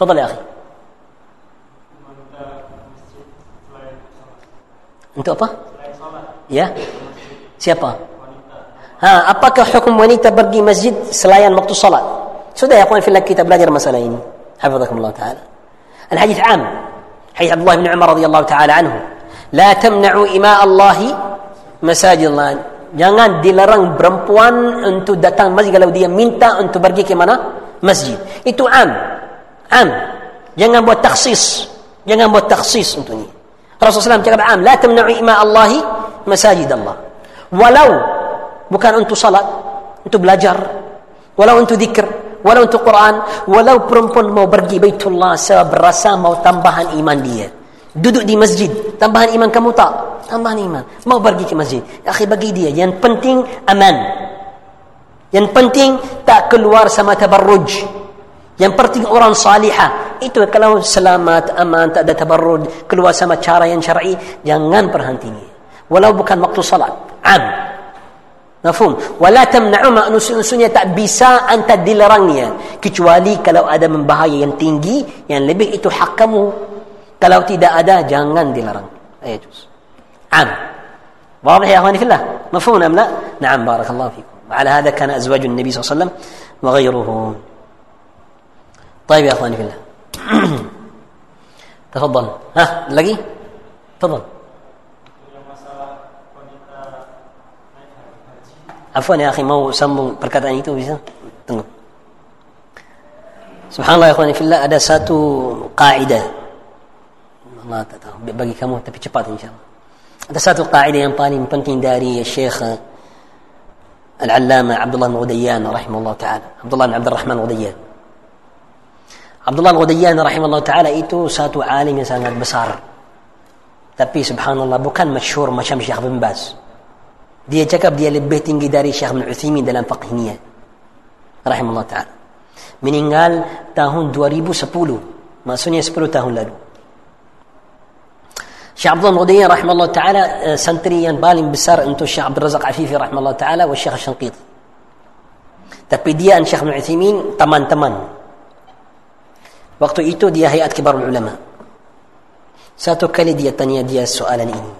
تفضل يا أخي Untuk apa? Ya. Siapa? Ha, apakah hukum wanita pergi masjid selain waktu salat? Sudah ya akhwan fillah kita belajar masalah ini. Hafizakumullah taala. الحديث عام حديث عبد الله بن عمر رضي الله تعالى عنه لا تمنعوا إماء الله مساجد الله Jangan dilarang perempuan untuk datang masjid kalau dia minta untuk pergi ke mana? Masjid. Itu am. Am. Jangan buat taksis. Jangan buat taksis untuk ini. Rasulullah SAW cakap am. La tamna'u ima Allahi masajid Allah. Walau bukan untuk salat, untuk belajar, walau untuk zikr, walau untuk Quran, walau perempuan mau pergi Baitullah sebab berasa mau tambahan iman dia. Duduk di masjid, tambahan iman kamu tak? Tambahan iman. Mau pergi ke masjid. Akhi bagi dia, yang penting aman. Yang penting tak keluar sama tabarruj. Yang penting orang salihah. Itu kalau selamat, aman, tak ada tabarruj, keluar sama cara yang syar'i, jangan berhenti. Walau bukan waktu salat. Am. Mafhum? Wala tamna'u manusia tak bisa anta dilarangnya. Kecuali kalau ada membahaya yang tinggi, yang lebih itu hak kamu. Kalau tidak ada jangan dilarang. لا يجوز. عام. واضح يا اخواني في الله؟ مفهوم ام لا؟ نعم بارك الله فيكم. وعلى هذا كان ازواج النبي صلى الله عليه وسلم وغيره. طيب يا أخواني في الله. تفضل. ها لقي؟ تفضل. عفوا يا أخي ما هو سمو بركاتان itu bisa سبحان الله يا أخواني في الله ada satu قاعدة. الله كم bagi kamu tapi cepat insyaallah ada satu قاعدة yang paling penting dari الشيخ العلامه عبد الله بن غديان رحمه الله تعالى. عبد الله بن عبد الرحمن غديان Abdullah Al-Udayyan rahimahullah taala itu satu alim yang sangat besar tapi subhanallah bukan masyhur macam Syekh bin Baz dia cakap dia lebih tinggi dari Syekh bin Uthaymin dalam faqihnya rahimahullah taala meninggal tahun 2010 maksudnya 10 tahun lalu Syekh Abdullah Mudiyan rahimahullah taala santri yang paling besar untuk Syekh Abdul Razak Afifi rahimahullah taala wa Syekh Syanqit. Tapi dia dan Syekh Ibn teman-teman. Waktu itu dia hayat kibar ulama. Satu kali dia tanya dia soalan ini.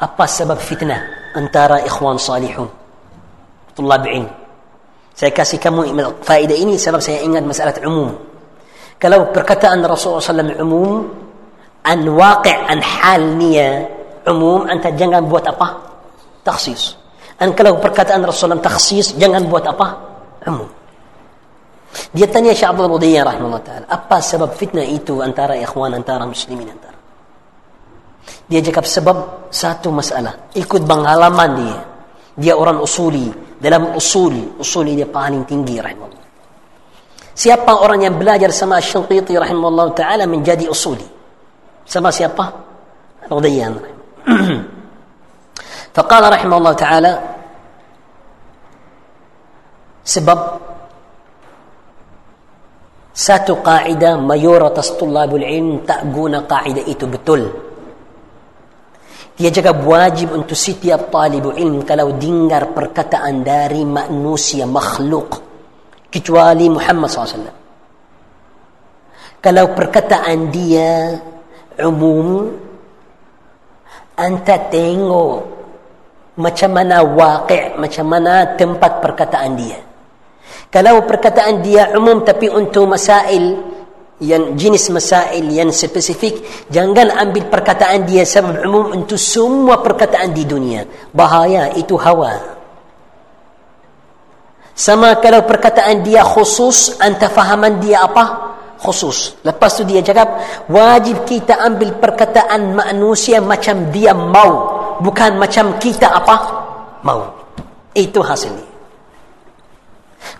Apa sebab fitnah antara ikhwan salihun? Tulab ilm. Saya kasih kamu faedah ini sebab saya ingat masalah umum. Kalau perkataan Rasulullah SAW umum, an waqi' an halnya umum, anta jangan buat apa? Taksis. Dan kalau perkataan Rasulullah taksis, jangan buat apa? Umum. Dia tanya Syekh Abdul Rudiyah rahimahullah ta'ala, apa sebab fitnah itu antara ikhwan, antara muslimin, antara. Dia cakap sebab satu masalah. Ikut pengalaman dia. Dia orang usuli. Dalam usul, usul dia paling tinggi rahimahullah. Siapa orang yang belajar sama Syinqiti rahimahullah ta'ala menjadi usuli? Sama siapa? Rudiyah Faqala rahimahullah ta'ala sebab satu kaidah mayoritas tulabul ilm tak guna kaidah itu betul dia cakap wajib untuk setiap talibul ilm kalau dengar perkataan dari manusia makhluk kecuali Muhammad SAW. Kalau perkataan dia umum, anta tengok macam mana waqi' macam mana tempat perkataan dia. Kalau perkataan dia umum tapi untuk masail yang jenis masail yang spesifik jangan ambil perkataan dia sebab umum untuk semua perkataan di dunia bahaya itu hawa sama kalau perkataan dia khusus, anta fahaman dia apa? Khusus. Lepas tu dia cakap, wajib kita ambil perkataan manusia macam dia mau. Bukan macam kita apa? Mau. Itu hasilnya.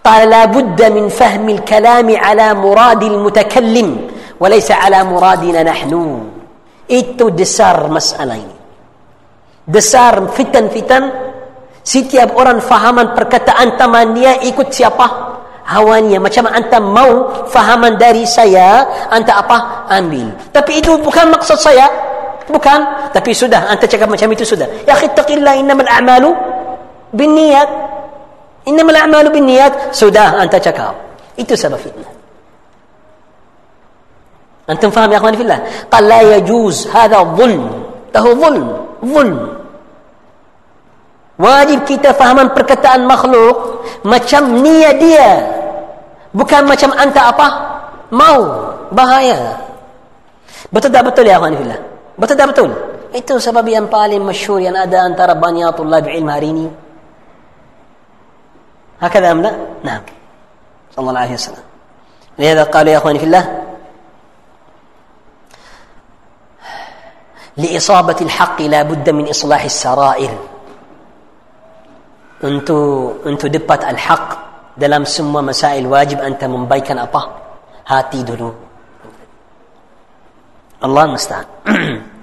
قال لا بد من فهم الكلام على مراد المتكلم وليس على مرادنا نحن itu dasar masalah ini dasar fitan-fitan Setiap orang fahaman perkataan teman dia ikut siapa? Hawanya. Macam anta mau fahaman dari saya, anta apa? Ambil. Tapi itu bukan maksud saya. Bukan. Tapi sudah, anta cakap macam itu sudah. Ya khittaqillah innamal a'malu bin niyat. Innamal a'malu binniyat sudah anta cakap. Itu sebab fitnah. Antum faham ya akhwani fillah? Qal la yajuz hadha dhulm. Tahu dhulm, dhulm. Wajib kita fahaman perkataan makhluk macam niat dia. Bukan macam anta apa? Mau. Bahaya. Betul tak betul ya akhwani fillah? Betul tak betul? Itu sebab yang paling masyhur yang ada antara banyak tulab ilmu hari ini. هكذا أم لا؟ نعم. صلى الله عليه وسلم. لهذا قال يا أخواني في الله لإصابة الحق لا بد من إصلاح السرائر. أنتو أنتو دبت الحق دلم سمى مسائل واجب أنت من بيك أن أبا هاتي دلو. الله المستعان.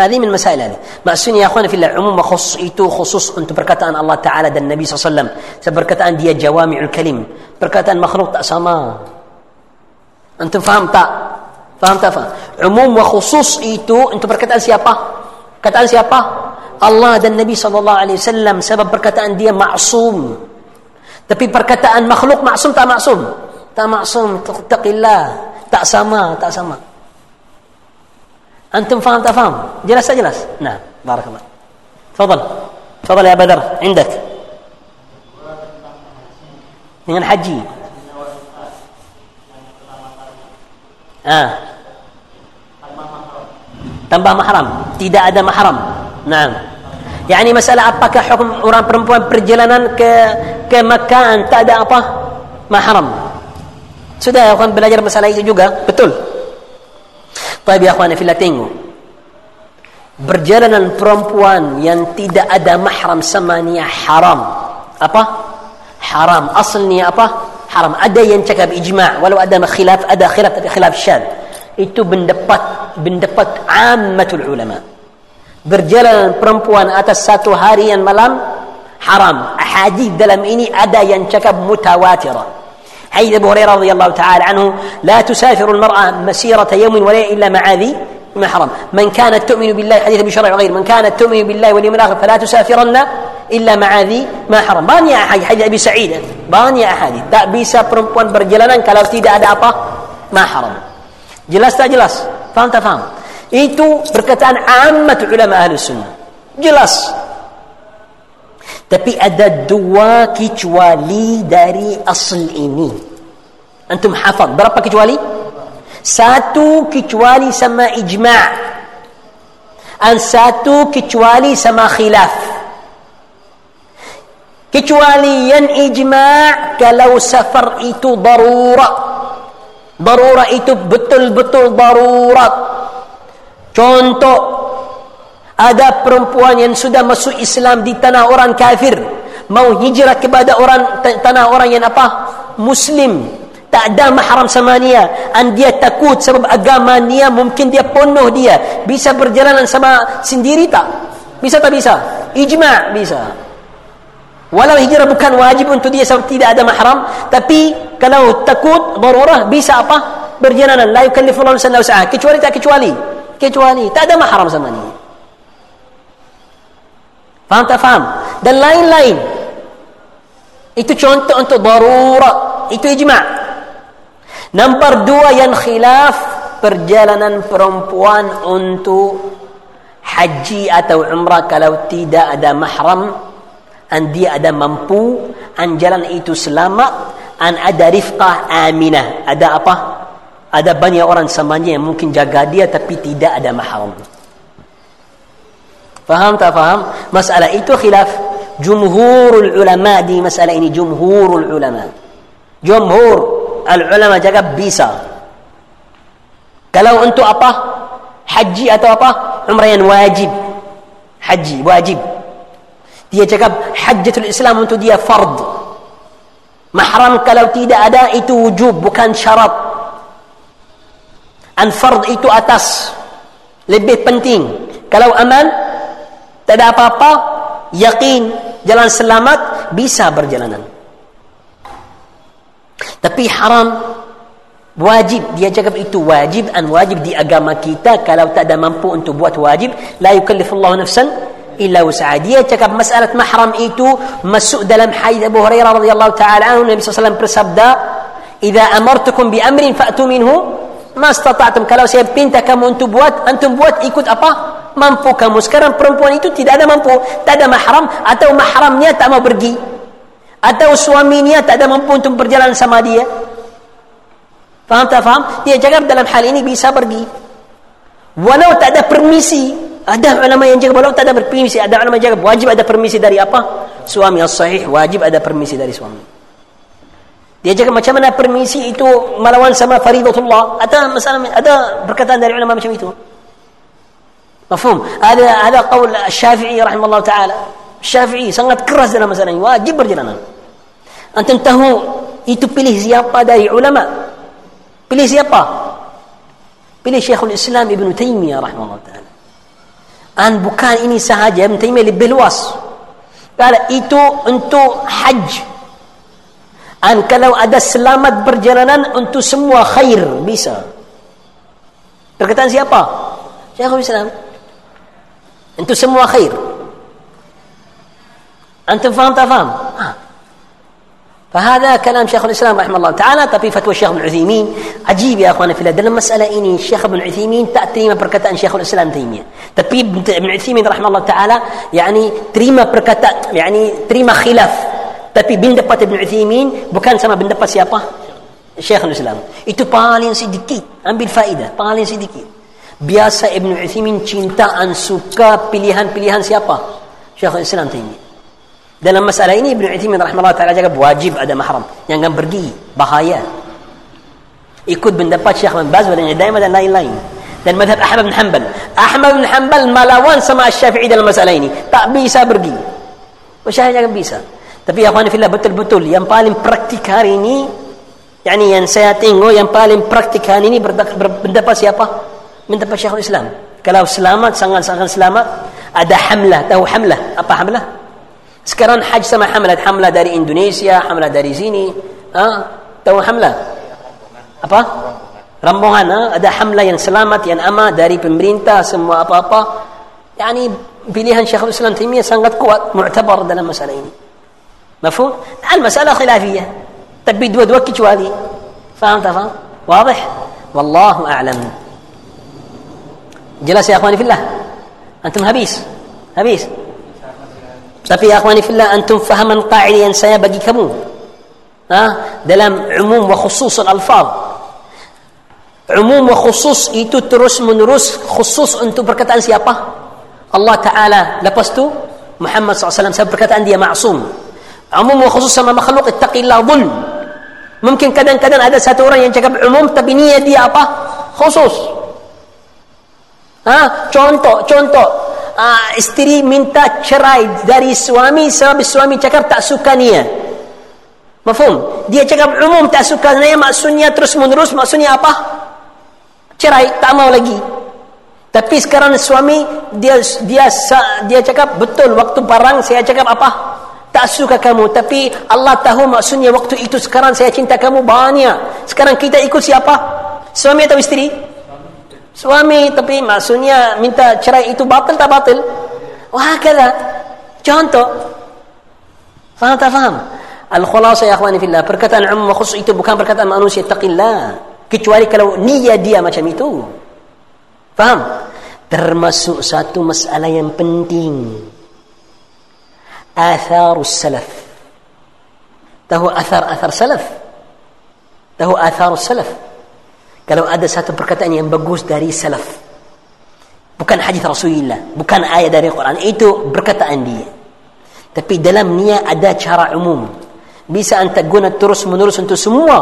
هذه من المسائل هذه maksudnya ya akhwan fillah umum khusus itu khusus untuk perkataan Allah Ta'ala dan Nabi SAW perkataan dia jawami'ul kalim perkataan makhluk tak sama antum faham tak faham tak faham umum wa khusus itu untuk perkataan siapa perkataan siapa Allah dan Nabi sallallahu alaihi wasallam sebab perkataan dia maksum. Tapi perkataan makhluk maksum tak maksum? Tak maksum. Taqillah. Tak sama, tak sama. Antum faham tak faham? Jelas tak jelas? Nah, barakallah. Fadal. Fadal ya Badar, عندك. Dengan haji. Ah. Tambah mahram. Tidak ada mahram. Nah. Yani masalah apakah hukum orang perempuan perjalanan ke ke Makkah tak ada apa? Mahram. Sudah ya kawan belajar masalah itu juga, betul. Tapi ya kawan fillah tengok. Perempuan yang tidak ada mahram sama dia haram. Apa? Haram. Asalnya apa? Haram. Ada yang cakap ijma' walau ada khilaf, ada khilaf tapi khilaf syad. Itu pendapat pendapat ammatul ulama. berjalan perempuan atas satu hari dan malam haram. Hadis dalam ini ada yang cakap mutawatir. حيث ابو هريرة رضي الله تعالى عنه لا تسافر المرأة مسيرة يوم ولا إلا مع ذي محرم. من كانت تؤمن بالله حديث بشرع غير. من كانت تؤمن بالله واليوم الآخر فلا تسافرن إلا مع ذي محرم. بان يا حي حديث أبي سعيد. بان يا حي تا بيسا برمبون برجلان ان كلاو تيدا ادا ابا محرم جلس تا جلس فهمت فهم itu perkataan ammatul ulama ahli sunnah. Jelas. Tapi ada dua kecuali dari asal ini. Antum hafal. Berapa kecuali? Satu kecuali sama ijma' dan satu kecuali sama khilaf. Kecuali yang ijma' kalau safar itu darurat. Darurat itu betul-betul darurat. Contoh ada perempuan yang sudah masuk Islam di tanah orang kafir mau hijrah kepada orang tanah orang yang apa? Muslim. Tak ada mahram sama dia. Dan dia takut sebab agama dia mungkin dia penuh dia. Bisa berjalanan sama sendiri tak? Bisa tak bisa? Ijma' bisa. Walau hijrah bukan wajib untuk dia sebab tidak ada mahram. Tapi kalau takut, darurah, bisa apa? Berjalanan. La yukallifullahu sallallahu alaihi Kecuali tak kecuali. kecuali tak ada mahram sama ni faham tak faham? Dan lain-lain. Itu contoh untuk darurat. Itu ijma' nombor dua yang khilaf perjalanan perempuan untuk haji atau umrah kalau tidak ada mahram dan dia ada mampu dan jalan itu selamat dan ada rifqah aminah. Ada apa? Ada banyak orang samanya yang mungkin jaga dia tapi tidak ada mahram. Faham tak faham? Masalah itu khilaf jumhurul ulama di masalah ini jumhurul ulama. Jumhur al ulama jaga bisa. Kalau untuk apa? Haji atau apa? Umrah yang wajib. Haji wajib. Dia cakap hajjatul Islam untuk dia fard. Mahram kalau tidak ada itu wujub bukan syarat. An fard itu atas lebih penting kalau aman ada apa-apa yakin jalan selamat bisa berjalanan. Tapi haram wajib dia cakap itu wajib dan wajib di agama kita. Kalau tak ada mampu untuk buat wajib la yukallifullahu nafsan illa wus'aha. Dia cakap masalah mahram itu masuk dalam hadis Abu Hurairah radhiyallahu taala anhu. Nabi wasallam bersabda idza amartukum bi amrin fa'tu minhu ma istata'tum. Kalau saya pinta kamu untuk buat antum buat ikut apa mampu. Kamu sekarang perempuan itu tidak ada mampu. Tak ada mahram atau mahramnya tak mau pergi. Atau suaminya tak ada mampu untuk berjalan sama dia. Faham tak faham? Dia cakap dalam hal ini bisa pergi. Walau tak ada permisi. Ada ulama yang cakap walau tak ada permisi. Ada ulama yang cakap wajib ada permisi dari apa? Suami. Yang sahih wajib ada permisi dari suami. Dia cakap macam mana permisi itu melawan sama faridatullah. Ada masalah ada perkataan dari ulama macam itu. Mafhum? Ada ada qaul Syafi'i rahimahullah taala. Syafi'i sangat keras dalam masalah ini. Wajib berjalanan. Antum tahu itu pilih siapa dari ulama? Pilih siapa? Pilih Syekhul Islam Ibn Taimiyah rahimahullah taala. An bukan ini sahaja Ibn Taimiyah lebih luas. Kalau itu untuk haji An kalau ada selamat perjalanan untuk semua khair bisa. Perkataan siapa? Syekhul Islam. أنتم سموها خير. أنتم فهمت فهم آه. فهذا كلام شيخ الإسلام رحمه الله تعالى طب في فتوى الشيخ ابن عثيمين. عجيب يا أخواني في الله المساله اني الشيخ ابن عثيمين تاتريما بركتان شيخ الإسلام تيمية. تبي ابن عثيمين رحمه الله تعالى يعني تريما perkataan يعني تريما خلاف. تبي بن دبات ابن Ibn Uthaymin سما بن دبات سيابا شيخ الإسلام. itu paling sedikit ambil faedah paling sedikit Biasa Ibn Uthaymin cintaan suka pilihan-pilihan siapa? Syekh Islam Taimi. Dalam masalah ini Ibn Uthaymin rahimahullah ta'ala cakap wajib ada mahram. Jangan pergi. Bahaya. Ikut pendapat Syekh bin Baz dan Daimah dan lain-lain. Dan madhab Ahmad bin Hanbal. Ahmad bin Hanbal malawan sama Syafi'i dalam masalah ini. Tak bisa pergi. Masyarakat jangan bisa. Tapi ya fillah betul-betul yang paling praktik hari ini yani yang saya tengok yang paling praktik hari ini berpendapat siapa? Mendapat Syekhul Islam. Kalau selamat sangat-sangat selamat ada hamlah, tahu hamlah? Apa hamlah? Sekarang haji sama hamlah, hamlah dari Indonesia, hamlah dari sini. Ha? Tahu hamlah? Apa? Rombongan, ha? ada hamlah yang selamat, yang aman dari pemerintah, semua apa-apa. Yani pilihan Syekhul Islam Taimiyah sangat kuat, mu'tabar dalam masalah ini. مفهوم المسألة خلافية تبي دو دوكي شوالي فهمت فهم واضح والله أعلم Jelas ya akhwani fillah? Antum habis. Habis. Tapi ya akhwani fillah antum fahaman qa'idah yang saya bagi kamu. Ha? Dalam umum wa khusus al-alfaz. Umum wa khusus itu terus menerus khusus untuk perkataan siapa? Allah Ta'ala. Lepas tu Muhammad SAW. Sebab perkataan dia maksum. Umum wa khusus sama makhluk ittaqillah zulm. Mungkin kadang-kadang ada satu orang yang cakap umum tapi niat dia apa? Khusus. Ha? Contoh contoh. Ha, istri minta cerai dari suami sebab suami cakap tak suka dia. Mafhum? Dia cakap umum tak suka dia maksudnya terus menerus maksudnya apa? Cerai tak mau lagi. Tapi sekarang suami dia dia dia cakap betul waktu parang saya cakap apa? Tak suka kamu. Tapi Allah tahu maksudnya waktu itu sekarang saya cinta kamu banyak. Sekarang kita ikut siapa? Suami atau istri Suami tapi maksudnya minta cerai itu batal tak batal? Wah kira Contoh. Faham tak faham? Al-khulasa ya akhwani fillah. Perkataan umum khusus itu bukan perkataan manusia. Taqillah. Kecuali kalau niat dia macam itu. Faham? Termasuk satu masalah yang penting. Atharus salaf. Tahu athar-athar salaf? Tahu atharus salaf? Kalau ada satu perkataan yang bagus dari salaf bukan hadis Rasulullah bukan ayat dari Quran itu perkataan dia. Tapi dalam niat ada cara umum. Bisa anda guna terus menerus untuk semua.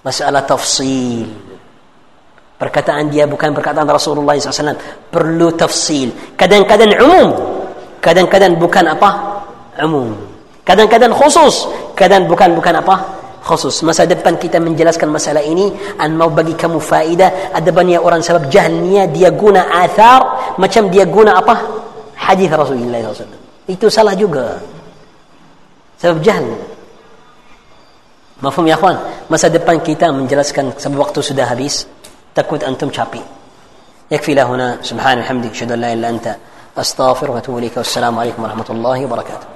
Masalah tafsil. Perkataan dia bukan perkataan Rasulullah SAW perlu tafsil. Kadang-kadang umum. Kadang-kadang bukan apa? Umum. Kadang-kadang khusus. Kadang bukan bukan apa khusus masa depan kita menjelaskan masalah ini an mau bagi kamu faedah ada banyak orang sebab jahilnya dia guna athar macam dia guna apa hadis Rasulullah SAW itu salah juga sebab jahil mafhum ya akhwan masa depan kita menjelaskan sebab waktu sudah habis takut antum capek يكفي له هنا سبحان الحمد اشهد ان لا اله الا انت أستغفر وأتوب إليك والسلام عليكم ورحمة الله وبركاته